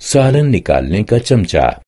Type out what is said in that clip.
सालन निकालने का चमचा।